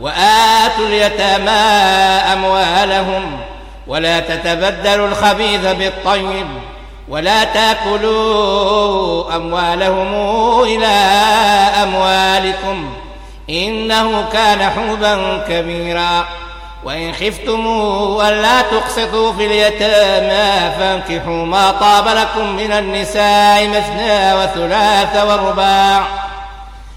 وآتوا اليتامى أموالهم ولا تتبدلوا الخبيث بالطيب ولا تأكلوا أموالهم إلى أموالكم إنه كان حوبا كبيرا وإن خفتم ألا تقسطوا في اليتامى فانكحوا ما طاب لكم من النساء مثنى وثلاث ورباع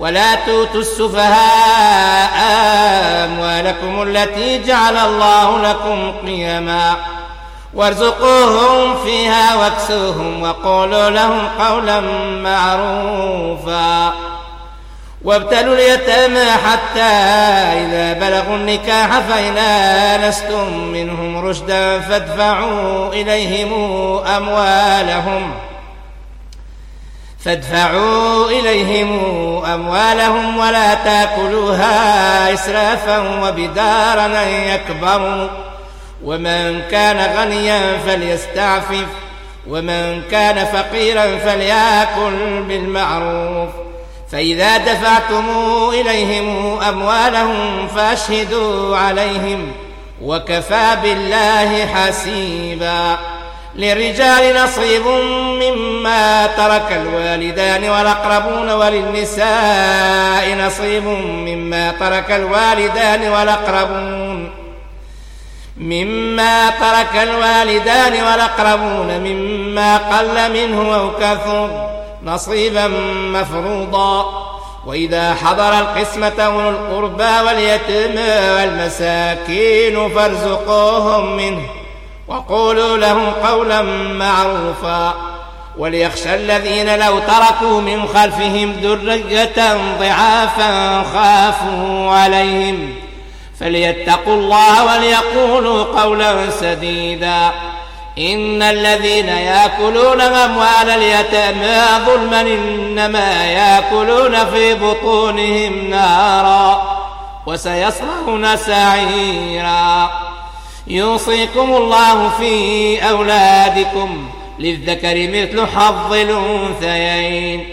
ولا توتوا السفهاء أموالكم التي جعل الله لكم قيما وارزقوهم فيها واكسوهم وقولوا لهم قولا معروفا وابتلوا اليتامى حتى إذا بلغوا النكاح فإن آنستم منهم رشدا فادفعوا إليهم أموالهم ۖ فادفعوا إليهم أموالهم ولا تأكلوها إسرافا وبدارا يكبروا. ومن كان غنيا فليستعفف. ومن كان فقيرا فليأكل بالمعروف. فإذا دفعتم إليهم أموالهم فأشهدوا عليهم. وكفى بالله حسيبا. للرجال نصيب مما ترك الوالدان والأقربون وللنساء نصيب مما ترك الوالدان والأقربون مما ترك الوالدان والأقربون مما قل منه أو كثر نصيبا مفروضا وإذا حضر القسمة أولو القربى واليتيمى والمساكين فارزقوهم منه وقولوا لهم قولا معروفا وليخشى الذين لو تركوا من خلفهم ذرية ضعافا خافوا عليهم فليتقوا الله وليقولوا قولا سديدا إن الذين يأكلون أموال اليتامى ظلما إنما يأكلون في بطونهم نارا وسيصلون سعيرا يوصيكم الله في أولادكم للذكر مثل حظ الأنثيين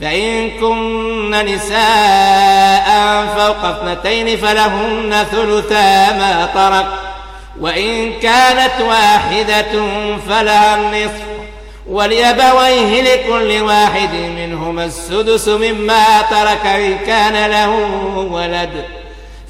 فإن كن نساء فوق اثنتين فلهن ثلثا ما ترك وإن كانت واحدة فلها النصف وليبويه لكل واحد منهما السدس مما ترك إن كان له ولد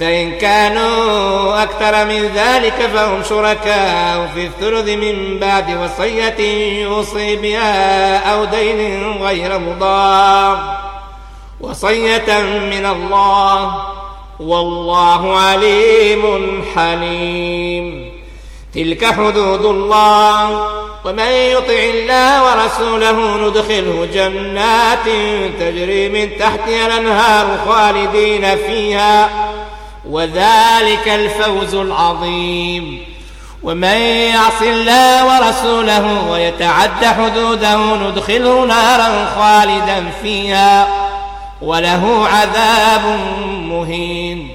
فإن كانوا أكثر من ذلك فهم شركاء في الثلث من بعد وصية يوصي بها أو دين غير مضار. وصية من الله. والله عليم حليم. تلك حدود الله. ومن يطع الله ورسوله ندخله جنات تجري من تحتها الأنهار خالدين فيها. وذلك الفوز العظيم. ومن يعص الله ورسوله ويتعد حدوده ندخله نارا خالدا فيها وله عذاب مهين.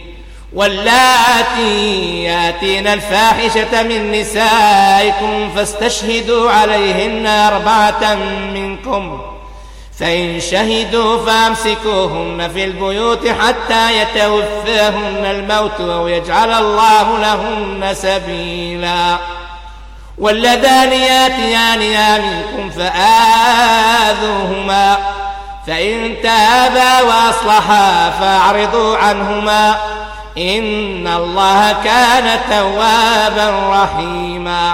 واللاتي ياتين الفاحشة من نسائكم فاستشهدوا عليهن أربعة منكم. فإن شهدوا فأمسكوهن في البيوت حتى يتوفاهن الموت أو يجعل الله لهن سبيلا واللذان ياتيانها منكم فآذوهما فإن تابا وأصلحا فأعرضوا عنهما إن الله كان توابا رحيما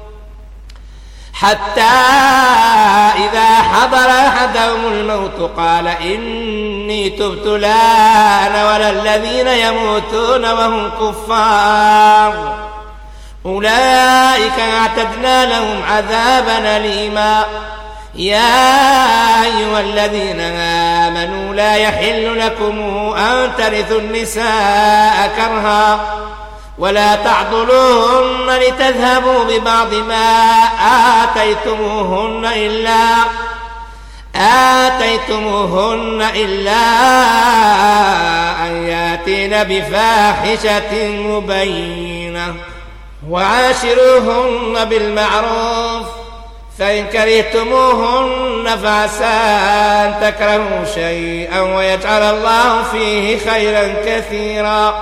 حتى إذا حضر أحدهم الموت قال إني تبت لأن ولا الذين يموتون وهم كفار. أولئك أعتدنا لهم عذابا ليما يا أيها الذين آمنوا لا يحل لكم أن ترثوا النساء كرها. ولا تعضلوهن لتذهبوا ببعض ما آتيتموهن إلا آتيتموهن إلا أن يأتين بفاحشة مبينة وعاشروهن بالمعروف فإن كرهتموهن فعسى أن تكرهوا شيئا ويجعل الله فيه خيرا كثيرا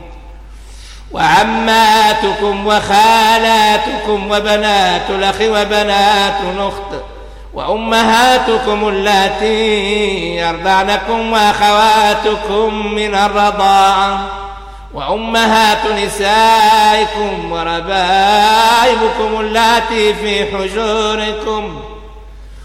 وعماتكم وخالاتكم وبنات الأخ وبنات الأخت وأمهاتكم التي يرضعنكم وأخواتكم من الرضاعة وأمهات نسائكم وربائبكم التي في حجوركم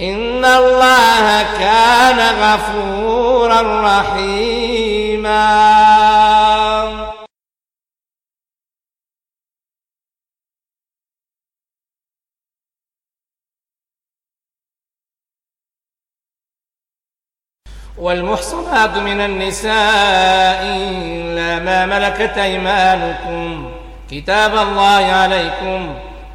ان الله كان غفورا رحيما والمحصنات من النساء إلا ما ملكت أيمانكم. كتاب الله عليكم.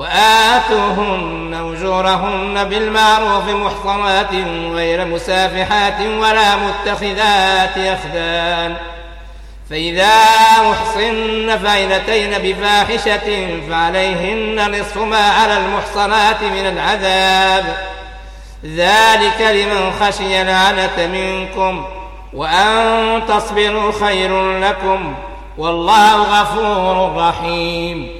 وآتوهن أجورهن بالمعروف محصنات غير مسافحات ولا متخذات أخدان فإذا أحصن فإنتين بفاحشة فعليهن نصف ما على المحصنات من العذاب. ذلك لمن خشي العنة منكم وأن تصبروا خير لكم والله غفور رحيم.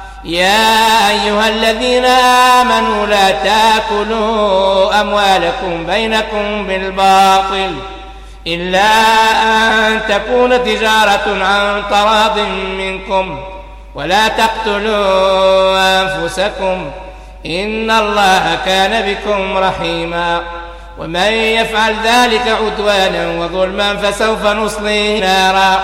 يا أيها الذين آمنوا لا تأكلوا أموالكم بينكم بالباطل إلا أن تكون تجارة عن طراض منكم ولا تقتلوا أنفسكم إن الله كان بكم رحيما ومن يفعل ذلك عدوانا وظلما فسوف نصليه نارا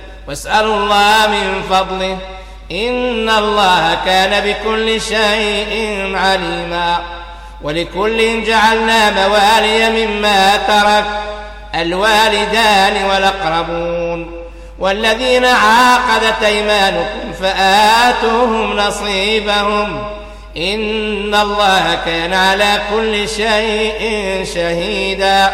واسألوا الله من فضله. إن الله كان بكل شيء عليما. ولكل جعلنا موالي مما ترك. الوالدان والأقربون. والذين عاقدت أيمانكم فآتوهم نصيبهم. إن الله كان على كل شيء شهيداً.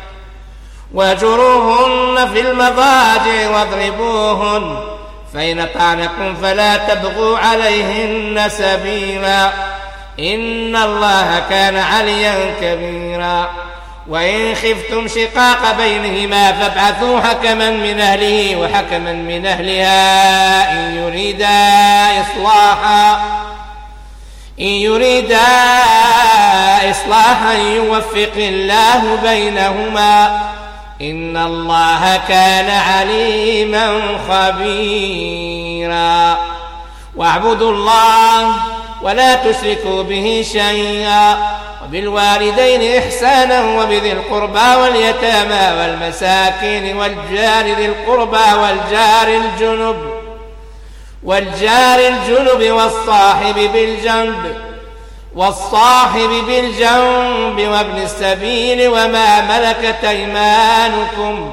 واجروهن في المضاجع واضربوهن. فإن طعنكم فلا تبغوا عليهن سبيلا. إن الله كان عليا كبيرا. وإن خفتم شقاق بينهما فابعثوا حكما من أهله وحكما من أهلها إن يريدا إصلاحا. إن يريدا إصلاحا يوفق الله بينهما. ان الله كان عليما خبيرا واعبدوا الله ولا تشركوا به شيئا وبالوالدين إحسانا وبذي القربى واليتامى والمساكين والجار ذي القربى والجار الجنب والجار الجنب والصاحب بالجنب والصاحب بالجنب وابن السبيل وما ملكت أيمانكم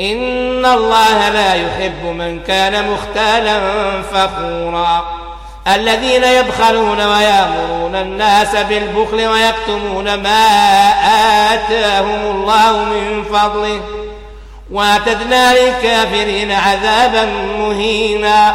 إن الله لا يحب من كان مختالا فخورا الذين يبخلون ويأمرون الناس بالبخل ويكتمون ما آتاهم الله من فضله واتدنا للكافرين عذابا مهينا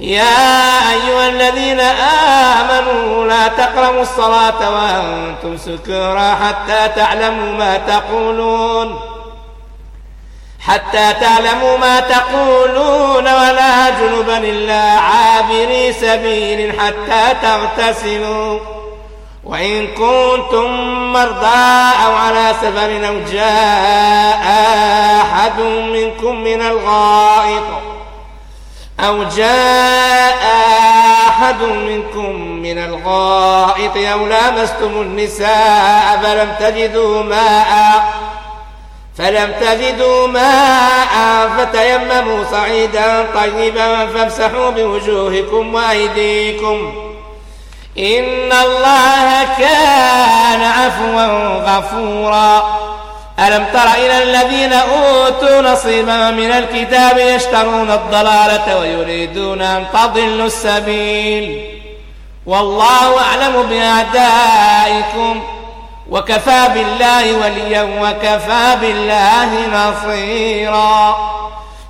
يا أيها الذين آمنوا لا تقرموا الصلاة وأنتم سكرا حتى تعلموا ما تقولون. حتى تعلموا ما تقولون ولا جنبا إلا عابري سبيل حتى تغتسلوا. وإن كنتم مرضى أو على سفر أو جاء أحد منكم من الغائط أو جاء أحد منكم من الغائط أو لامستم النساء فلم تجدوا ماء فلم تجدوا ماء فتيمموا صعيدا طيبا فامسحوا بوجوهكم وأيديكم. إن الله كان عفوا غفورا. ألم تر إلى الذين أوتوا نصيبا من الكتاب يشترون الضلالة ويريدون أن تضلوا السبيل والله أعلم بأعدائكم وكفى بالله وليا وكفى بالله نصيرا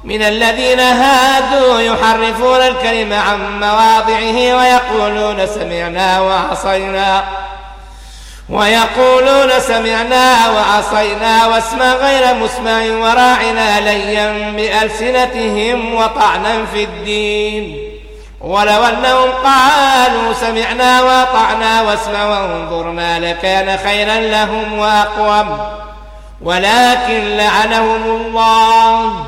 من الذين هادوا يحرفون الكلمة عن مواضعه ويقولون سمعنا وعصينا ويقولون سمعنا وعصينا واسمع غير مسمع وراعنا ليا بألسنتهم وطعنا في الدين. ولو أنهم قالوا سمعنا وطعنا واسمع وانظرنا لكان خيرا لهم وأقوم. ولكن لعنهم الله.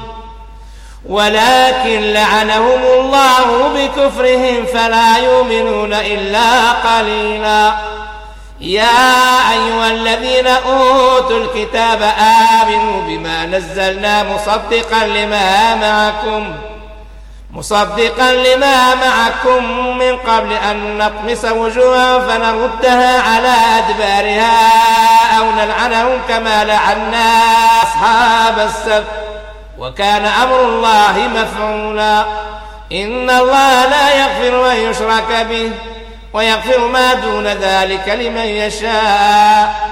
ولكن لعنهم الله بكفرهم فلا يؤمنون إلا قليلاً. يا أيها الذين أوتوا الكتاب آمنوا بما نزلنا مصدقا لما معكم مصدقا لما معكم من قبل أن نطمس وجوها فنردها على أدبارها أو نلعنهم كما لعنا أصحاب السبت. وكان أمر الله مفعولا. إن الله لا يغفر ويشرك به. ويغفر ما دون ذلك لمن يشاء.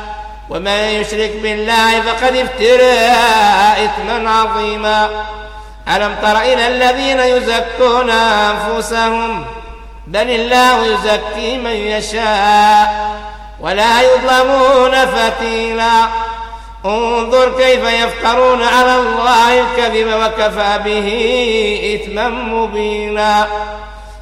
ومن يشرك بالله فقد افترى إثما عظيما. ألم تر إلى الذين يزكون أنفسهم؟ بل الله يزكي من يشاء. ولا يظلمون فتيلا. انظر كيف يفقرون على الله الكذب وكفى به إثما مبينا.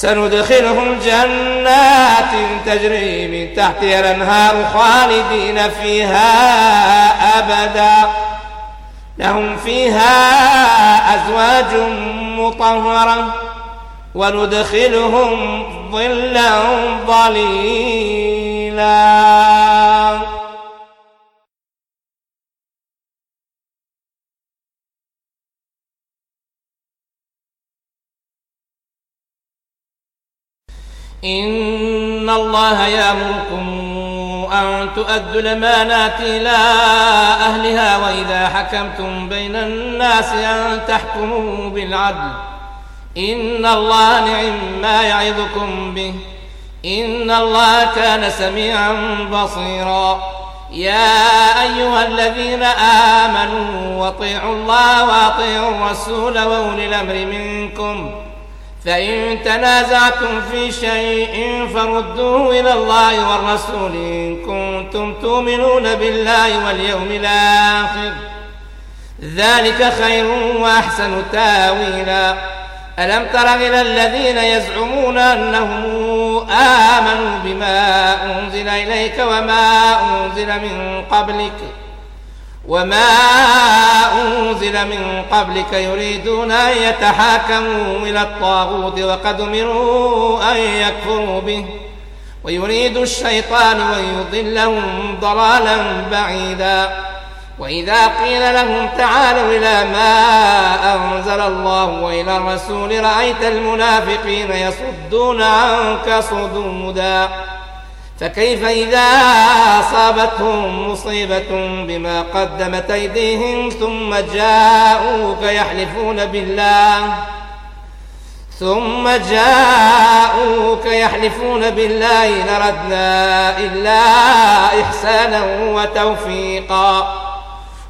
سندخلهم جنات تجري من تحتها الأنهار خالدين فيها أبدا. لهم فيها أزواج مطهرة وندخلهم ظلا ظليلا. إن الله يأمركم أن تؤدوا الأمانات إلى أهلها وإذا حكمتم بين الناس أن تحكموا بالعدل إن الله نعم ما يعظكم به إن الله كان سميعا بصيرا يا أيها الذين آمنوا وطيعوا الله واطيعوا الرسول وأولي الأمر منكم فإن تنازعتم في شيء فردوه إلى الله والرسول إن كنتم تؤمنون بالله واليوم الآخر ذلك خير وأحسن تاويلا ألم تر إلى الذين يزعمون أنهم آمنوا بما أنزل إليك وما أنزل من قبلك وما أنزل من قبلك يريدون أن يتحاكموا إلى الطاغوت وقد أمروا أن يكفروا به ويريد الشيطان ويضلهم ضلالا بعيدا وإذا قيل لهم تعالوا إلى ما أنزل الله وإلى الرسول رأيت المنافقين يصدون عنك صدودا فكيف إذا أصابتهم مصيبة بما قدمت أيديهم ثم جاءوك يحلفون بالله ثم جاءوك يحلفون بالله نردنا إلا إحسانا وتوفيقا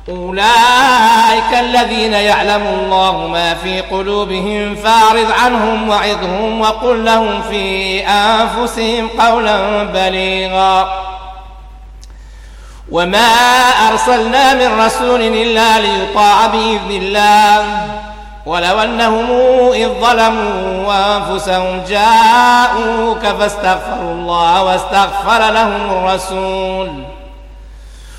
أولئك الذين يعلم الله ما في قلوبهم فاعرض عنهم وعظهم وقل لهم في أنفسهم قولا بليغا. وما أرسلنا من رسول إلا ليطاع بإذن الله. ولو أنهم إذ ظلموا وأنفسهم جاءوك فاستغفروا الله واستغفر لهم الرسول.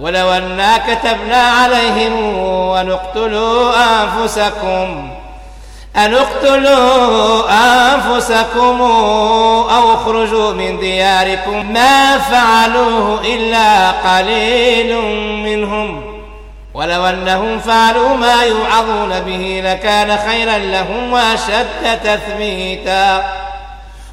ولو أنا كتبنا عليهم ونقتلوا أنفسكم أن اقتلوا أنفسكم أو اخرجوا من دياركم ما فعلوه إلا قليل منهم. ولو أنهم فعلوا ما يوعظون به لكان خيرا لهم وأشد تثبيتا.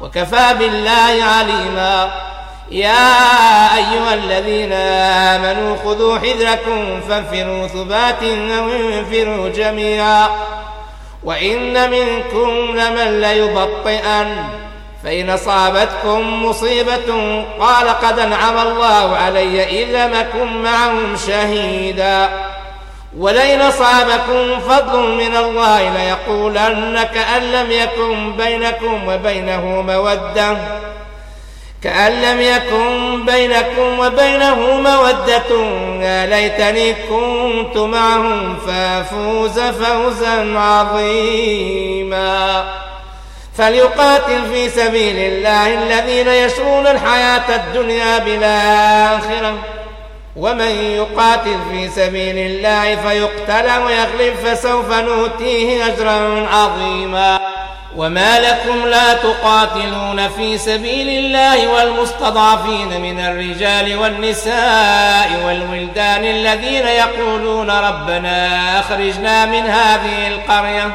وكفى بالله عليما. يا أيها الذين آمنوا خذوا حذركم فانفروا ثبات أو انفروا جميعا. وإن منكم لمن ليبطئن. فإن أصابتكم مصيبة قال قد أنعم الله علي إذ لمكم معهم شهيدا. ولئن أصابكم فضل من الله ليقولن كأن لم يكن بينكم وبينه مودة. كأن لم يكن بينكم وبينه مودة. يا ليتني كنت معهم فأفوز فوزا عظيما. فليقاتل في سبيل الله الذين يشرون الحياة الدنيا بالآخرة. ومن يقاتل في سبيل الله فيقتل ويغلب فسوف نؤتيه أجرا عظيما. وما لكم لا تقاتلون في سبيل الله والمستضعفين من الرجال والنساء والولدان الذين يقولون ربنا أخرجنا من هذه القرية.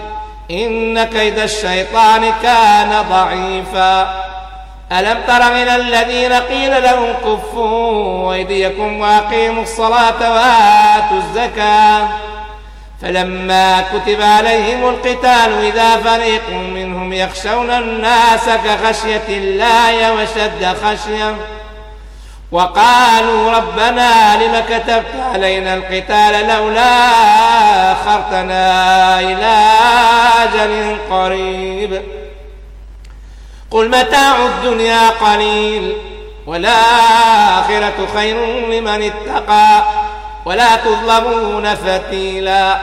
إن كيد الشيطان كان ضعيفا. ألم تر من الذين قيل لهم كفوا أيديكم وأقيموا الصلاة وآتوا الزكاة. فلما كتب عليهم القتال إذا فريق منهم يخشون الناس كخشية الله وشد خشية وقالوا ربنا لما كتبت علينا القتال لولا خرتنا إلى أجل قريب. قل متاع الدنيا قليل والآخرة خير لمن اتقى ولا تظلمون فتيلا.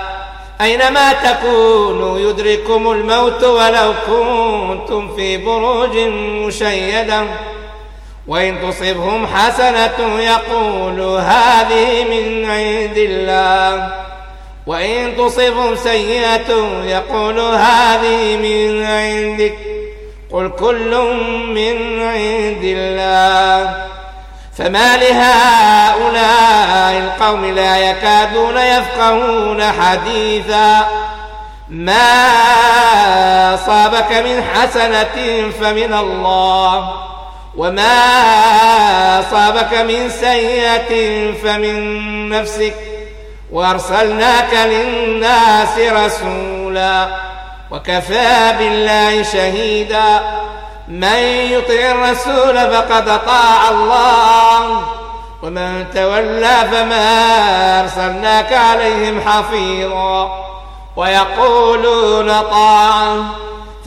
أينما تكونوا يدركم الموت ولو كنتم في بروج مشيدة. وَإِن تُصِبْهُمْ حَسَنَةٌ يَقُولُوا هَذِهِ مِنْ عِنْدِ اللَّهِ وَإِن تُصِبْهُمْ سَيِّئَةٌ يَقُولُوا هَذِهِ مِنْ عِنْدِكَ قُلْ كُلٌّ مِنْ عِنْدِ اللَّهِ فما لهؤلاء القوم لا يكادون يفقهون حديثا ما أصابك من حسنة فمن الله وما أصابك من سيئة فمن نفسك وأرسلناك للناس رسولا وكفى بالله شهيدا من يطع الرسول فقد طاع الله ومن تولى فما أرسلناك عليهم حفيظا ويقولون طاعه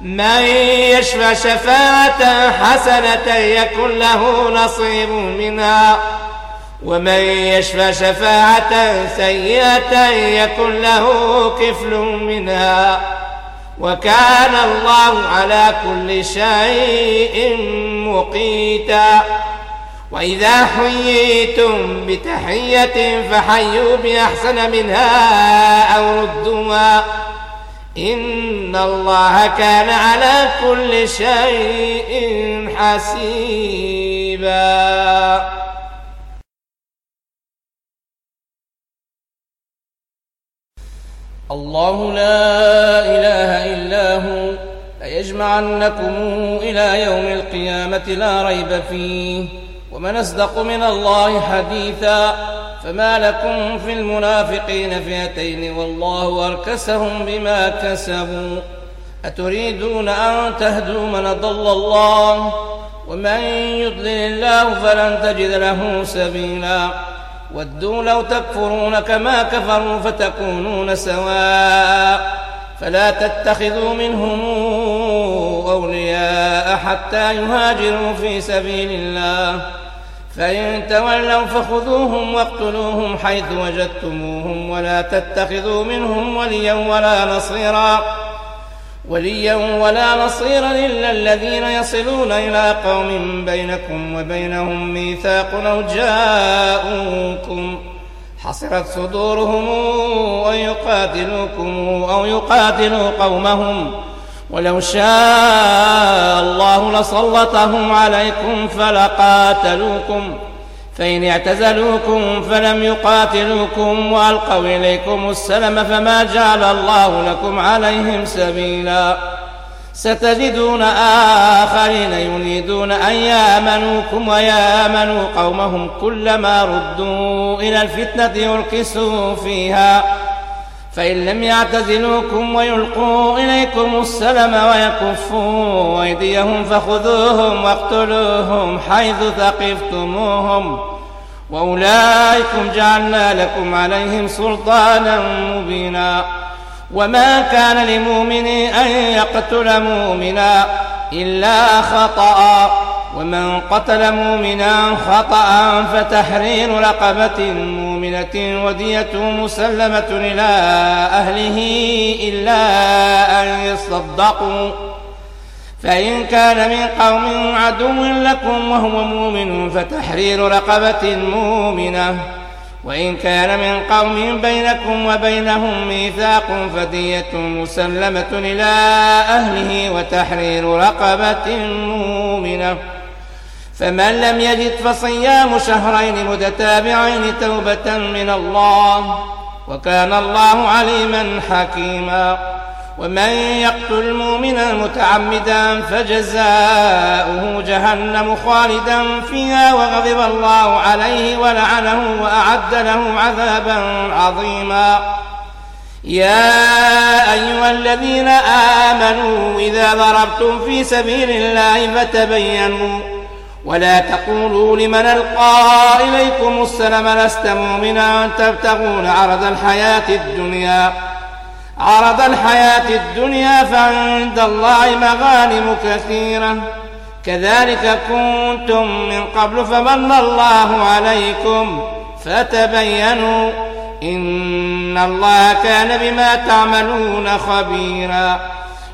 من يشفى شفاعة حسنة يكن له نصيب منها. ومن يشفى شفاعة سيئة يكن له كفل منها. وكان الله على كل شيء مقيتا. وإذا حييتم بتحية فحيوا بأحسن منها أو ردوها. ان الله كان على كل شيء حسيبا الله لا إله إلا هو ليجمعنكم إلى يوم القيامة لا ريب فيه ومن أصدق من الله حديثا فما لكم في المنافقين فئتين والله أركسهم بما كسبوا أتريدون أن تهدوا من ضل الله ومن يضلل الله فلن تجد له سبيلا ودوا لو تكفرون كما كفروا فتكونون سواء فلا تتخذوا منهم أولياء حتى يهاجروا في سبيل الله فإن تولوا فخذوهم واقتلوهم حيث وجدتموهم ولا تتخذوا منهم وليا ولا نصيرا. وليا ولا نصيرا إلا الذين يصلون إلى قوم بينكم وبينهم ميثاق لو جاءوكم. حصرت صدورهم أن يقاتلوكم أو يقاتلوا قومهم. ولو شاء الله لسلطهم عليكم فلقاتلوكم فإن اعتزلوكم فلم يقاتلوكم وألقوا إليكم السلم فما جعل الله لكم عليهم سبيلا. ستجدون آخرين يريدون أن يأمنوكم ويأمنوا قومهم كلما ردوا إلى الفتنة يركسوا فيها. فإن لم يعتزلوكم ويلقوا إليكم السلم ويكفوا أيديهم فخذوهم واقتلوهم حيث ثقفتموهم وأولئكم جعلنا لكم عليهم سلطانا مبينا وما كان لمؤمن أن يقتل مؤمنا إلا خطأ ومن قتل مؤمنا خطأ فتحرير رقبة مؤمنة ودية مسلمة إلى أهله إلا أن يصدقوا. فإن كان من قوم عدو لكم وهو مؤمن فتحرير رقبة مؤمنة. وإن كان من قوم بينكم وبينهم ميثاق فدية مسلمة إلى أهله وتحرير رقبة مؤمنة. فمن لم يجد فصيام شهرين متتابعين توبة من الله وكان الله عليما حكيما ومن يقتل مؤمنا متعمدا فجزاؤه جهنم خالدا فيها وغضب الله عليه ولعنه وأعد له عذابا عظيما يا أيها الذين آمنوا إذا ضربتم في سبيل الله فتبينوا ولا تقولوا لمن القى إليكم السلام لست مؤمنا تبتغون عرض الحياة الدنيا. عرض الحياة الدنيا فعند الله مغانم كثيرة. كذلك كنتم من قبل فمن الله عليكم فتبينوا إن الله كان بما تعملون خبيرا.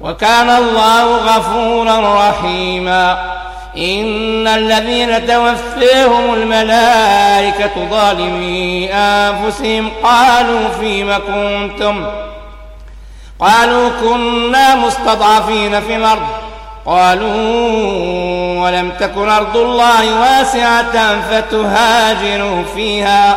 وكان الله غفورا رحيما. إن الذين توفيهم الملائكة ظالمي أنفسهم. قالوا فيما كنتم؟ قالوا كنا مستضعفين في الأرض. قالوا ولم تكن أرض الله واسعة فتهاجروا فيها؟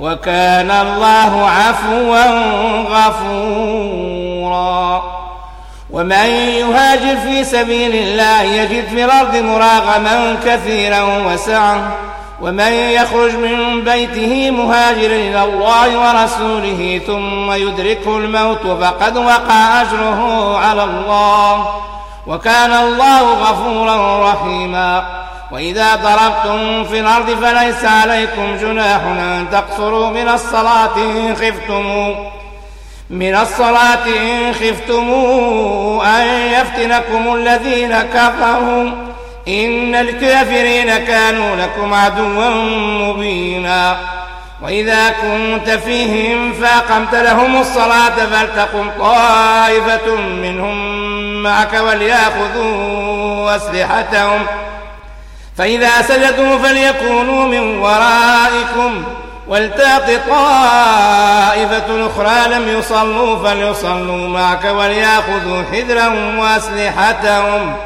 وكان الله عفوا غفورا. ومن يهاجر في سبيل الله يجد في الأرض مراغما كثيرا وسعا. ومن يخرج من بيته مهاجرا إلى الله ورسوله ثم يدركه الموت فقد وقع أجره على الله. وكان الله غفورا رحيما. وإذا ضربتم في الأرض فليس عليكم جناح أن تقصروا من الصلاة إن خفتم من الصلاة إن خفتم أن يفتنكم الذين كفروا إن الكافرين كانوا لكم عدوا مبينا وإذا كنت فيهم فأقمت لهم الصلاة فلتقم طائفة منهم معك وليأخذوا أسلحتهم فإذا سجدوا فليكونوا من ورائكم والتاق طائفة أخرى لم يصلوا فليصلوا معك وليأخذوا حذرهم وأسلحتهم.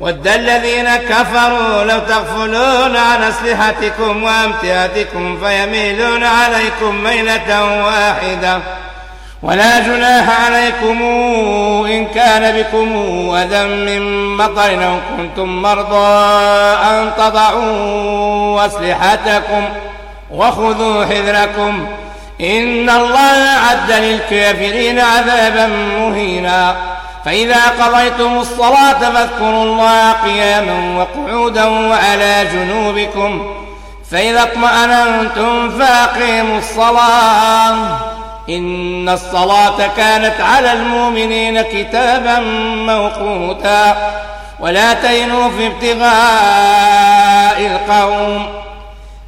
ود الذين كفروا لو تغفلون عن أسلحتكم وأمتعتكم فيميلون عليكم ميلة واحدة ولا جناح عليكم إن كان بكم أذى من مطر أو كنتم مرضى أن تضعوا أسلحتكم وخذوا حذركم إن الله عد للكافرين عذابا مهينا فإذا قضيتم الصلاة فاذكروا الله قياما وقعودا وعلى جنوبكم فإذا اطمأننتم فأقيموا الصلاة إن الصلاة كانت على المؤمنين كتابا موقوتا. ولا تينوا في ابتغاء القوم.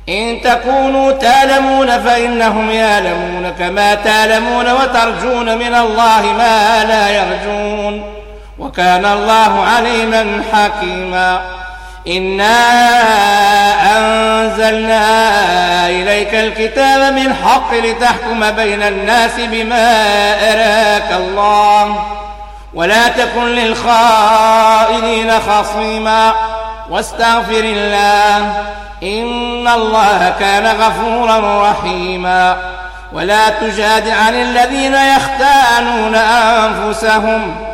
إن تكونوا تالمون فإنهم يالمون كما تالمون وترجون من الله ما لا يرجون. وكان الله عليما حكيما. إنا أنزلنا إليك الكتاب من حق لتحكم بين الناس بما أراك الله ولا تكن للخائنين خصيما واستغفر الله إن الله كان غفورا رحيما ولا تجاد عن الذين يختانون أنفسهم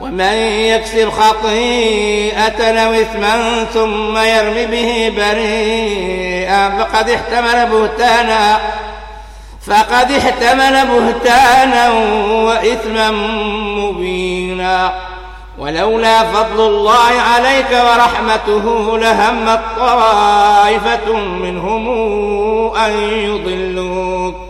ومن يكسب خطيئة أو إثما ثم يرمي به بريئا فقد احتمل بهتانا فقد احتمل بهتانا وإثما مبينا. ولولا فضل الله عليك ورحمته لهم الطائفة منهم أن يضلوك.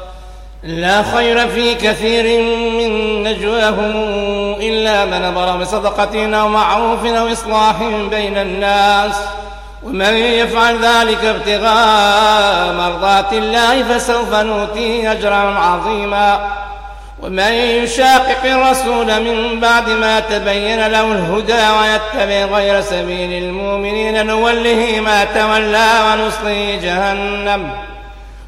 لا خير في كثير من نجواهم إلا من ضر بصدقة أو معروف أو إصلاح بين الناس. ومن يفعل ذلك ابتغاء مرضات الله فسوف نؤتيه أجرا عظيما. ومن يشاقق الرسول من بعد ما تبين له الهدى ويتبع غير سبيل المؤمنين نوله ما تولى ونصليه جهنم.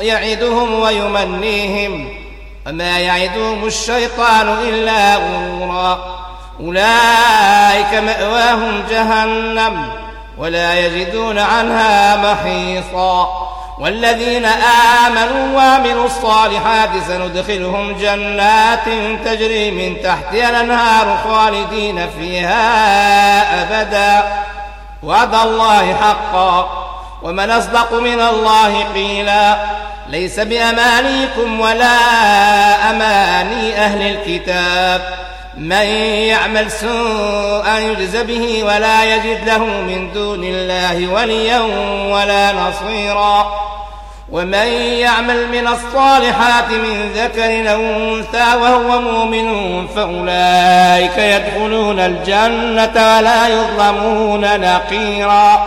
يعدهم ويمنيهم. وما يعدهم الشيطان إلا غرورا. أولئك مأواهم جهنم ولا يجدون عنها محيصا. والذين آمنوا وعملوا الصالحات سندخلهم جنات تجري من تحتها الأنهار خالدين فيها أبدا. وعد الله حقا. ومن أصدق من الله قيلا. ليس بأمانيكم ولا أماني أهل الكتاب. من يعمل سوءا يجز به ولا يجد له من دون الله وليا ولا نصيرا. ومن يعمل من الصالحات من ذكر أو أنثى وهو مؤمن فأولئك يدخلون الجنة ولا يظلمون نقيرا.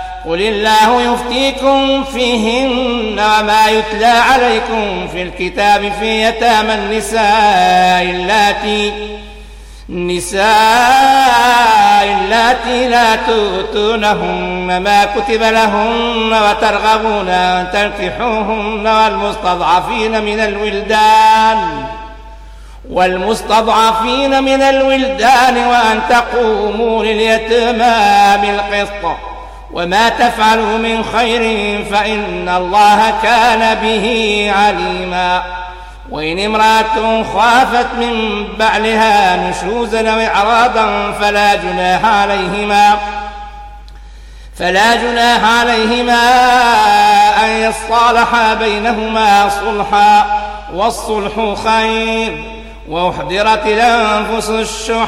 قل الله يفتيكم فيهن وما يتلى عليكم في الكتاب في يتامى النساء اللاتي النساء اللاتي لا تؤتونهن ما كتب لهن وترغبون أن تنكحوهن والمستضعفين من الولدان والمستضعفين من الولدان وأن تقوموا لليتمام بالقسط وما تفعلوا من خير فإن الله كان به عليما وإن امرأة خافت من بعلها نشوزا وإعراضا فلا جناح عليهما فلا جناح عليهما أن يصالحا بينهما صلحا والصلح خير وأحضرت الأنفس الشح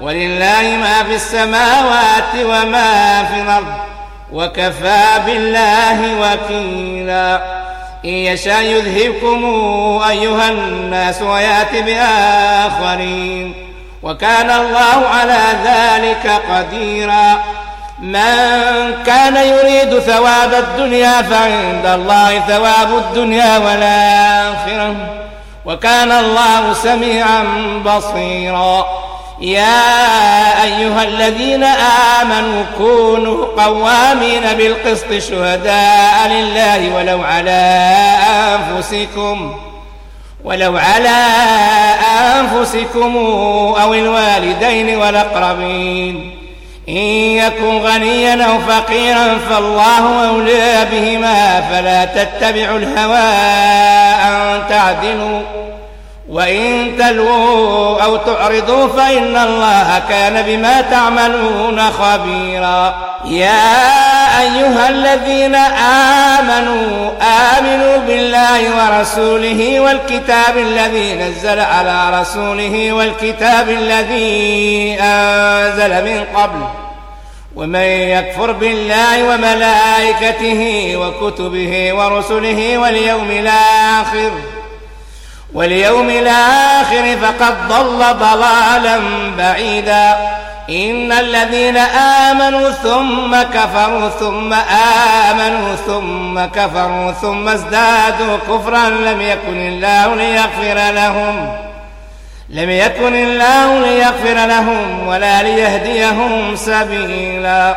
ولله ما في السماوات وما في الأرض وكفى بالله وكيلا. إن يشاء يذهبكم أيها الناس ويات بآخرين. وكان الله على ذلك قديرا. من كان يريد ثواب الدنيا فعند الله ثواب الدنيا والآخرة. وكان الله سميعا بصيرا. يا أيها الذين آمنوا كونوا قوامين بالقسط شهداء لله ولو على أنفسكم ولو على أنفسكم أو الوالدين والأقربين. إن يكن غنيا أو فقيرا فالله أولى بهما فلا تتبعوا الهوى أن تعدلوا. وإن تلووا أو تعرضوا فإن الله كان بما تعملون خبيرا يا أيها الذين آمنوا آمنوا بالله ورسوله والكتاب الذي نزل على رسوله والكتاب الذي أنزل من قبل ومن يكفر بالله وملائكته وكتبه ورسله واليوم الآخر واليوم الآخر فقد ضل ضلالا بعيدا. إن الذين آمنوا ثم كفروا ثم آمنوا ثم كفروا ثم ازدادوا كفرا لم يكن الله ليغفر لهم لم يكن الله ليغفر لهم ولا ليهديهم سبيلا.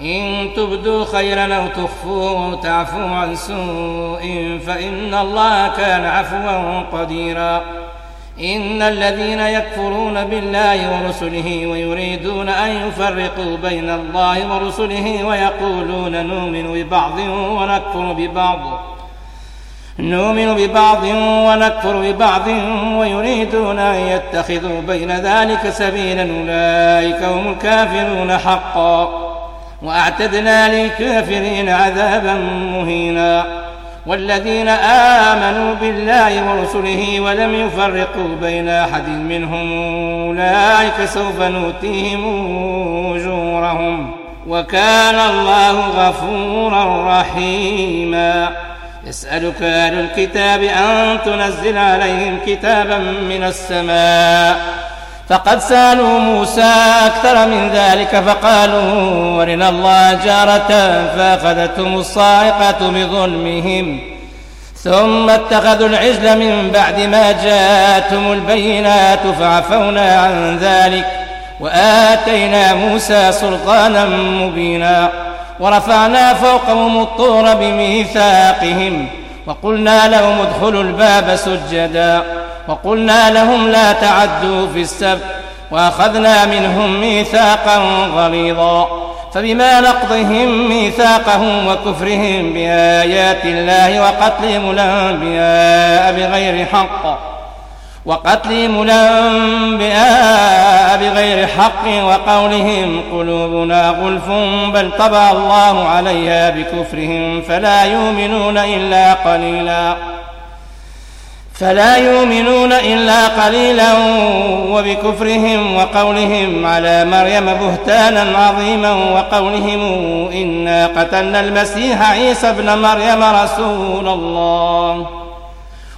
إن تبدوا خيرا أو تخفوه تعفوا عن سوء فإن الله كان عفوا قديرا. إن الذين يكفرون بالله ورسله ويريدون أن يفرقوا بين الله ورسله ويقولون نؤمن ببعض ونكفر ببعض. نؤمن ببعض ونكفر ببعض ويريدون أن يتخذوا بين ذلك سبيلا أولئك هم الكافرون حقا. وأعتدنا للكافرين عذابا مهينا. والذين آمنوا بالله ورسله ولم يفرقوا بين أحد منهم أولئك سوف نؤتيهم أجورهم. وكان الله غفورا رحيما. يسألك أهل الكتاب أن تنزل عليهم كتابا من السماء. فقد سألوا موسى أكثر من ذلك فقالوا ورنا الله جارة فأخذتهم الصاعقة بظلمهم ثم اتخذوا العجل من بعد ما جاءتهم البينات فعفونا عن ذلك وآتينا موسى سلطانا مبينا ورفعنا فوقهم الطور بميثاقهم وقلنا لهم ادخلوا الباب سجداً وقلنا لهم لا تعدوا في السبت وأخذنا منهم ميثاقا غليظا فبما نقضهم ميثاقهم وكفرهم بآيات الله وقتلهم الأنبياء بغير حق وقتلهم الأنبياء بغير حق وقولهم قلوبنا غلف بل طبع الله عليها بكفرهم فلا يؤمنون إلا قليلاً فلا يؤمنون إلا قليلا وبكفرهم وقولهم على مريم بهتانا عظيما وقولهم إنا قتلنا المسيح عيسى ابن مريم رسول الله.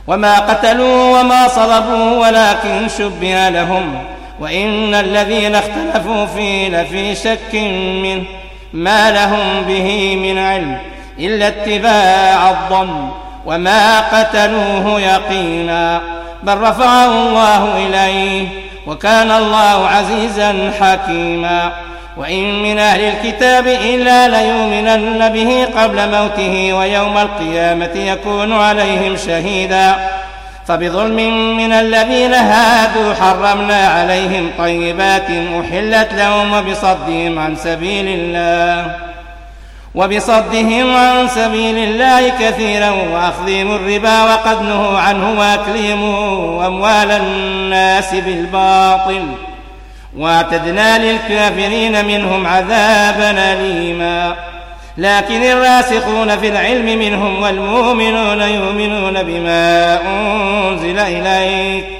وما قتلوا وما صلبوا ولكن شبه لهم. وإن الذين اختلفوا فيه لفي شك منه. ما لهم به من علم إلا اتباع الضم وما قتلوه يقينا بل رفعه الله إليه وكان الله عزيزا حكيما وإن من أهل الكتاب إلا ليؤمنن به قبل موته ويوم القيامة يكون عليهم شهيدا فبظلم من الذين هادوا حرمنا عليهم طيبات أحلت لهم وبصدهم عن سبيل الله وبصدهم عن سبيل الله كثيرا وأخذهم الربا وقد نهوا عنه وأكلهم أموال الناس بالباطل وأعتدنا للكافرين منهم عذابا أليما. لكن الراسخون في العلم منهم والمؤمنون يؤمنون بما أنزل إليك.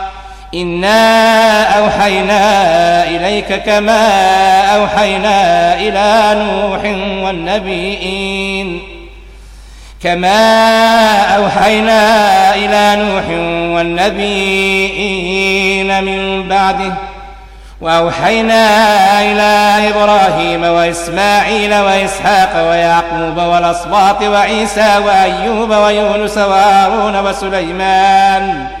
إنا أوحينا إليك كما أوحينا إلى نوح والنبيين كما أوحينا إلى نوح والنبيين من بعده وأوحينا إلى إبراهيم وإسماعيل وإسحاق ويعقوب والأصباط وعيسى وأيوب ويونس وهارون وسليمان وسليمان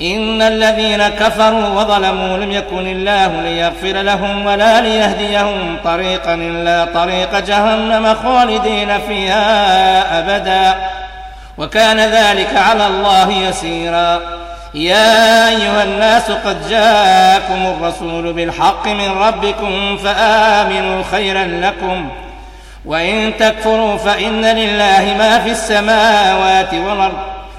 إن الذين كفروا وظلموا لم يكن الله ليغفر لهم ولا ليهديهم طريقا إلا طريق جهنم خالدين فيها أبدا. وكان ذلك على الله يسيرا. يا أيها الناس قد جاءكم الرسول بالحق من ربكم فآمنوا خيرا لكم. وإن تكفروا فإن لله ما في السماوات والأرض.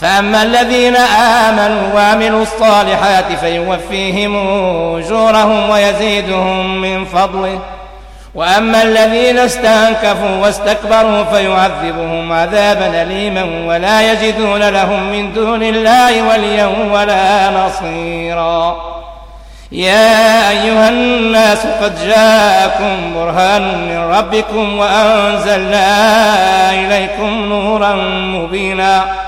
فأما الذين آمنوا وعملوا الصالحات فيوفيهم أجورهم ويزيدهم من فضله. وأما الذين استنكفوا واستكبروا فيعذبهم عذابا أليما ولا يجدون لهم من دون الله وليا ولا نصيرا. يا أيها الناس قد جاءكم برهان من ربكم وأنزلنا إليكم نورا مبينا.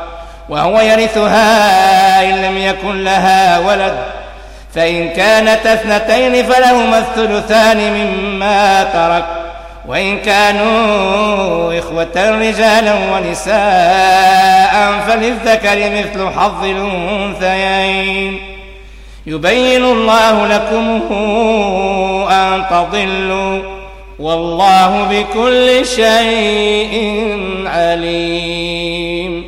وهو يرثها إن لم يكن لها ولد فإن كانت أثنتين فلهما الثلثان مما ترك وإن كانوا إخوة رجالا ونساء فللذكر مثل حظ الأنثيين. يبين الله لكم أن تضلوا والله بكل شيء عليم.